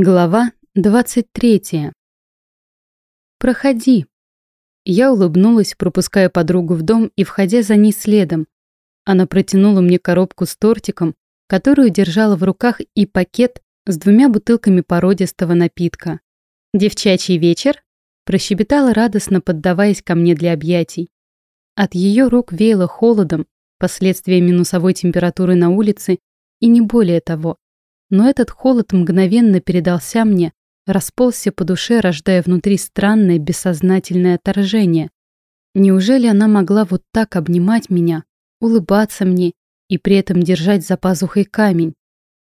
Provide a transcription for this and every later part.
Глава 23. «Проходи». Я улыбнулась, пропуская подругу в дом и входя за ней следом. Она протянула мне коробку с тортиком, которую держала в руках, и пакет с двумя бутылками породистого напитка. «Девчачий вечер?» – прощебетала радостно, поддаваясь ко мне для объятий. От ее рук веяло холодом, последствия минусовой температуры на улице и не более того – но этот холод мгновенно передался мне, расползся по душе, рождая внутри странное бессознательное отторжение. Неужели она могла вот так обнимать меня, улыбаться мне и при этом держать за пазухой камень?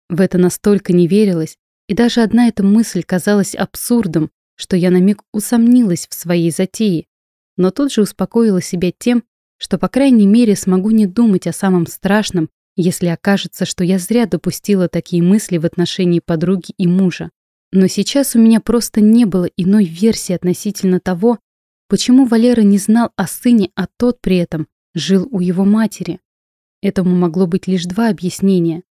В это настолько не верилось, и даже одна эта мысль казалась абсурдом, что я на миг усомнилась в своей затее, но тут же успокоила себя тем, что, по крайней мере, смогу не думать о самом страшном если окажется, что я зря допустила такие мысли в отношении подруги и мужа. Но сейчас у меня просто не было иной версии относительно того, почему Валера не знал о сыне, а тот при этом жил у его матери. Этому могло быть лишь два объяснения.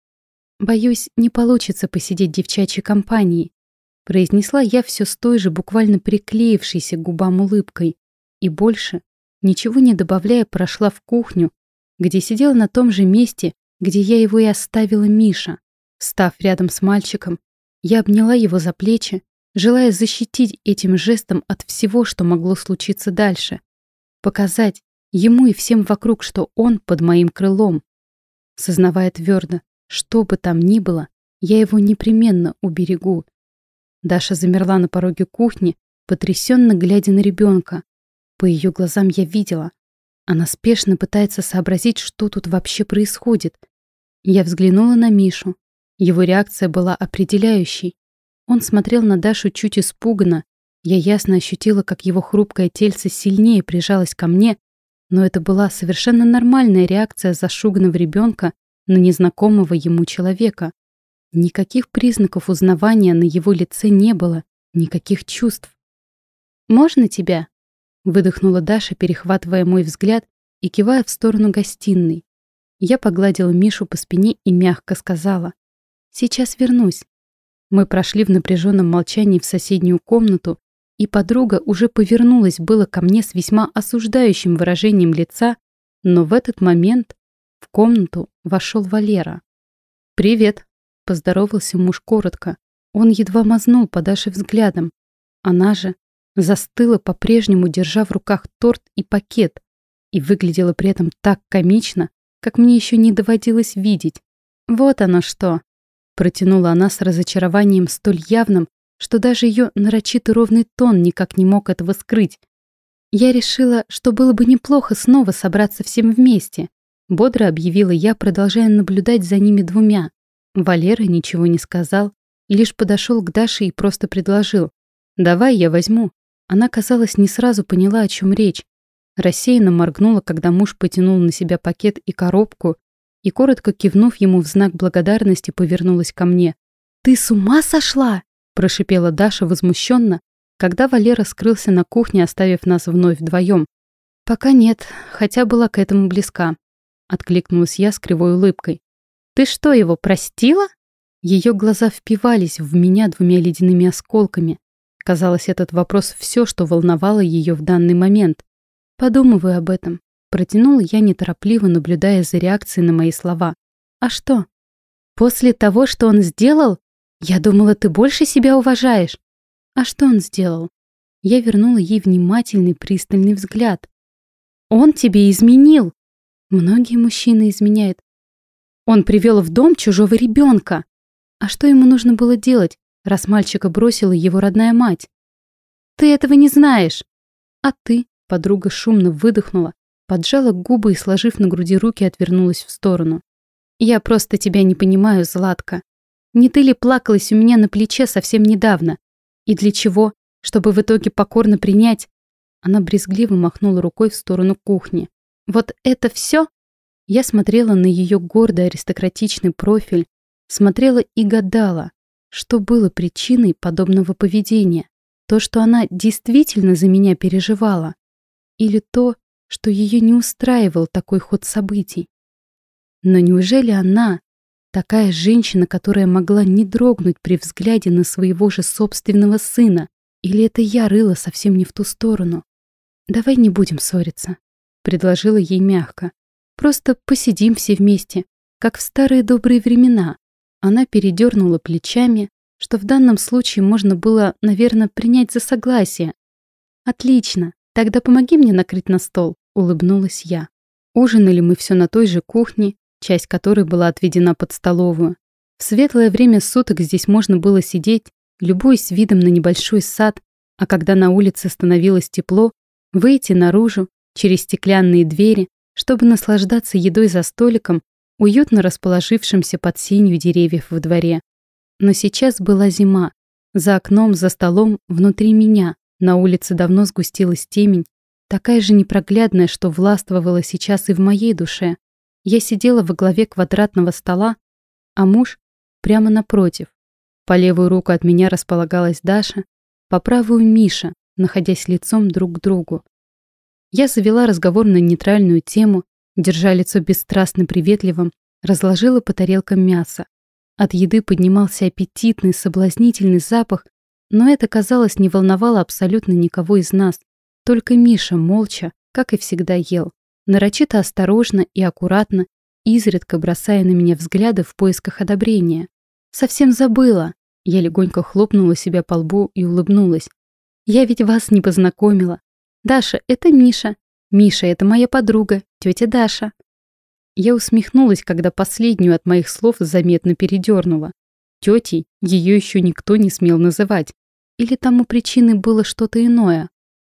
«Боюсь, не получится посидеть девчачьей компании», произнесла я все с той же буквально приклеившейся губам улыбкой и больше, ничего не добавляя, прошла в кухню, где сидела на том же месте, где я его и оставила Миша. Став рядом с мальчиком, я обняла его за плечи, желая защитить этим жестом от всего, что могло случиться дальше. Показать ему и всем вокруг, что он под моим крылом. Сознавая твердо, что бы там ни было, я его непременно уберегу. Даша замерла на пороге кухни, потрясенно глядя на ребенка. По ее глазам я видела. Она спешно пытается сообразить, что тут вообще происходит — я взглянула на Мишу. Его реакция была определяющей. Он смотрел на Дашу чуть испуганно. Я ясно ощутила, как его хрупкое тельце сильнее прижалось ко мне, но это была совершенно нормальная реакция зашуганного ребенка на незнакомого ему человека. Никаких признаков узнавания на его лице не было, никаких чувств. «Можно тебя?» — выдохнула Даша, перехватывая мой взгляд и кивая в сторону гостиной. Я погладила Мишу по спине и мягко сказала. «Сейчас вернусь». Мы прошли в напряженном молчании в соседнюю комнату, и подруга уже повернулась было ко мне с весьма осуждающим выражением лица, но в этот момент в комнату вошел Валера. «Привет», — поздоровался муж коротко. Он едва мазнул по Даше взглядом. Она же застыла по-прежнему, держа в руках торт и пакет, и выглядела при этом так комично, как мне еще не доводилось видеть. Вот оно что. Протянула она с разочарованием столь явным, что даже ее нарочитый ровный тон никак не мог этого скрыть. Я решила, что было бы неплохо снова собраться всем вместе. Бодро объявила я, продолжая наблюдать за ними двумя. Валера ничего не сказал, лишь подошел к Даше и просто предложил. «Давай я возьму». Она, казалось, не сразу поняла, о чем речь, Рассеянно моргнула, когда муж потянул на себя пакет и коробку, и, коротко кивнув ему в знак благодарности, повернулась ко мне. «Ты с ума сошла?» – прошипела Даша возмущенно, когда Валера скрылся на кухне, оставив нас вновь вдвоем. «Пока нет, хотя была к этому близка», – откликнулась я с кривой улыбкой. «Ты что, его простила?» Ее глаза впивались в меня двумя ледяными осколками. Казалось, этот вопрос все, что волновало ее в данный момент. Подумываю об этом. Протянула я неторопливо, наблюдая за реакцией на мои слова. А что? После того, что он сделал? Я думала, ты больше себя уважаешь. А что он сделал? Я вернула ей внимательный, пристальный взгляд. Он тебе изменил. Многие мужчины изменяют. Он привел в дом чужого ребенка. А что ему нужно было делать, раз мальчика бросила его родная мать? Ты этого не знаешь. А ты? Подруга шумно выдохнула, поджала губы и, сложив на груди руки, отвернулась в сторону. «Я просто тебя не понимаю, Златка. Не ты ли плакалась у меня на плече совсем недавно? И для чего? Чтобы в итоге покорно принять?» Она брезгливо махнула рукой в сторону кухни. «Вот это все?» Я смотрела на ее гордый аристократичный профиль, смотрела и гадала, что было причиной подобного поведения. То, что она действительно за меня переживала. Или то, что ее не устраивал такой ход событий. Но неужели она, Такая женщина, которая могла не дрогнуть при взгляде на своего же собственного сына. Или это я рыла совсем не в ту сторону? «Давай не будем ссориться», — предложила ей мягко. «Просто посидим все вместе, как в старые добрые времена». Она передернула плечами, что в данном случае можно было, наверное, принять за согласие. «Отлично, тогда помоги мне накрыть на стол», — улыбнулась я. Ужинали мы все на той же кухне, часть которой была отведена под столовую. В светлое время суток здесь можно было сидеть, любуясь видом на небольшой сад, а когда на улице становилось тепло, выйти наружу, через стеклянные двери, чтобы наслаждаться едой за столиком, уютно расположившимся под сенью деревьев во дворе. Но сейчас была зима. За окном, за столом, внутри меня, на улице давно сгустилась темень, такая же непроглядная, что властвовала сейчас и в моей душе. Я сидела во главе квадратного стола, а муж прямо напротив. По левую руку от меня располагалась Даша, по правую Миша, находясь лицом друг к другу. Я завела разговор на нейтральную тему, держа лицо бесстрастно приветливым, разложила по тарелкам мясо. От еды поднимался аппетитный, соблазнительный запах, но это, казалось, не волновало абсолютно никого из нас. Только Миша молча, как и всегда, ел. Нарочито осторожно и аккуратно, изредка бросая на меня взгляды в поисках одобрения. «Совсем забыла!» Я легонько хлопнула себя по лбу и улыбнулась. Я ведь вас не познакомила. Даша, это Миша. Миша, это моя подруга, тетя Даша. Я усмехнулась, когда последнюю от моих слов заметно передернула. Тетей ее еще никто не смел называть. Или там у причины было что-то иное.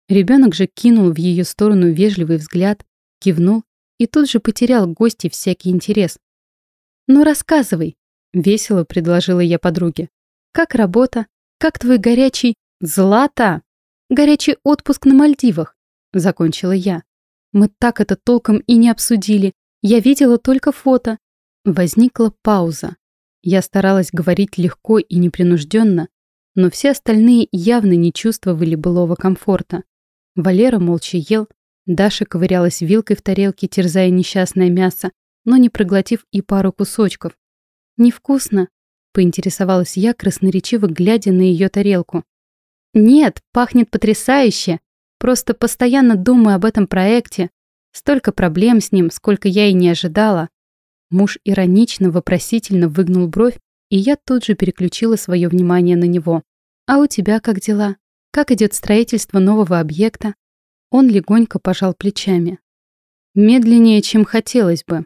Ребенок же кинул в ее сторону вежливый взгляд, кивнул и тут же потерял гости всякий интерес. «Ну рассказывай», — весело предложила я подруге. «Как работа? Как твой горячий «Злата! Горячий отпуск на Мальдивах!» — закончила я. «Мы так это толком и не обсудили. Я видела только фото». Возникла пауза. Я старалась говорить легко и непринужденно, но все остальные явно не чувствовали былого комфорта. Валера молча ел, Даша ковырялась вилкой в тарелке, терзая несчастное мясо, но не проглотив и пару кусочков. «Невкусно?» — поинтересовалась я, красноречиво глядя на ее тарелку. Нет, пахнет потрясающе. Просто постоянно думаю об этом проекте. Столько проблем с ним, сколько я и не ожидала. Муж иронично, вопросительно выгнул бровь, и я тут же переключила свое внимание на него. «А у тебя как дела? Как идет строительство нового объекта?» Он легонько пожал плечами. «Медленнее, чем хотелось бы».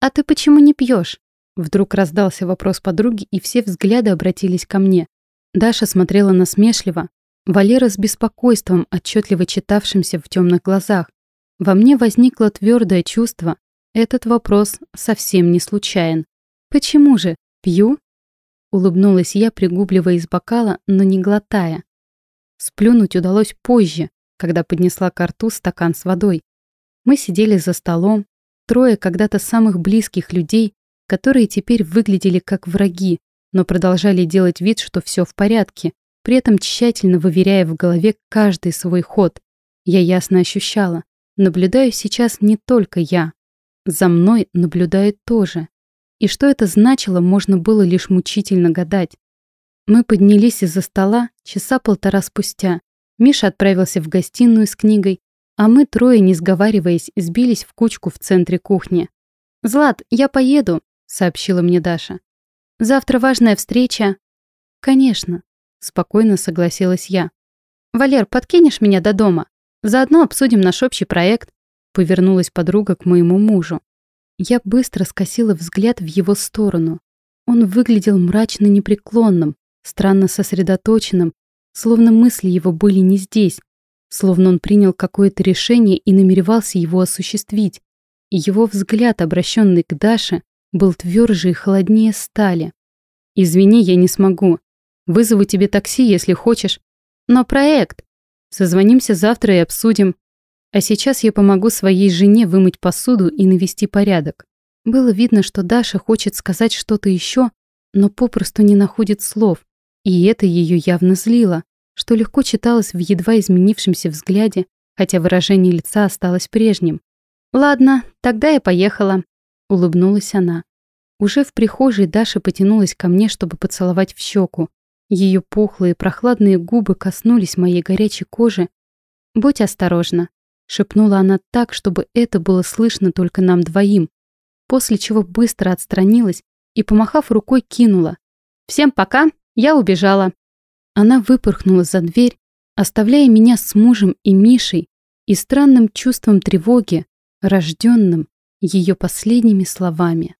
«А ты почему не пьешь? Вдруг раздался вопрос подруги, и все взгляды обратились ко мне. Даша смотрела насмешливо, Валера с беспокойством, отчетливо читавшимся в темных глазах. Во мне возникло твердое чувство, этот вопрос совсем не случайен. «Почему же? Пью?» Улыбнулась я, пригубливая из бокала, но не глотая. Сплюнуть удалось позже, когда поднесла к рту стакан с водой. Мы сидели за столом, трое когда-то самых близких людей, которые теперь выглядели как враги, но продолжали делать вид, что все в порядке, при этом тщательно выверяя в голове каждый свой ход. Я ясно ощущала, наблюдаю сейчас не только я. За мной наблюдают тоже. И что это значило, можно было лишь мучительно гадать. Мы поднялись из-за стола часа полтора спустя. Миша отправился в гостиную с книгой, а мы трое, не сговариваясь, сбились в кучку в центре кухни. «Злат, я поеду», — сообщила мне Даша. Завтра важная встреча. Конечно, спокойно согласилась я. Валер, подкинешь меня до дома? Заодно обсудим наш общий проект. Повернулась подруга к моему мужу. Я быстро скосила взгляд в его сторону. Он выглядел мрачно непреклонным, странно сосредоточенным, словно мысли его были не здесь, словно он принял какое-то решение и намеревался его осуществить. Его взгляд, обращенный к Даше, был тверже и холоднее стали. «Извини, я не смогу. Вызову тебе такси, если хочешь. Но проект. Созвонимся завтра и обсудим. А сейчас я помогу своей жене вымыть посуду и навести порядок». Было видно, что Даша хочет сказать что-то еще, но попросту не находит слов. И это ее явно злило, что легко читалось в едва изменившемся взгляде, хотя выражение лица осталось прежним. «Ладно, тогда я поехала улыбнулась она. Уже в прихожей Даша потянулась ко мне, чтобы поцеловать в щеку. Ее пухлые прохладные губы коснулись моей горячей кожи. «Будь осторожна», — шепнула она так, чтобы это было слышно только нам двоим, после чего быстро отстранилась и, помахав рукой, кинула. «Всем пока, я убежала». Она выпорхнула за дверь, оставляя меня с мужем и Мишей и странным чувством тревоги, рожденным ее последними словами.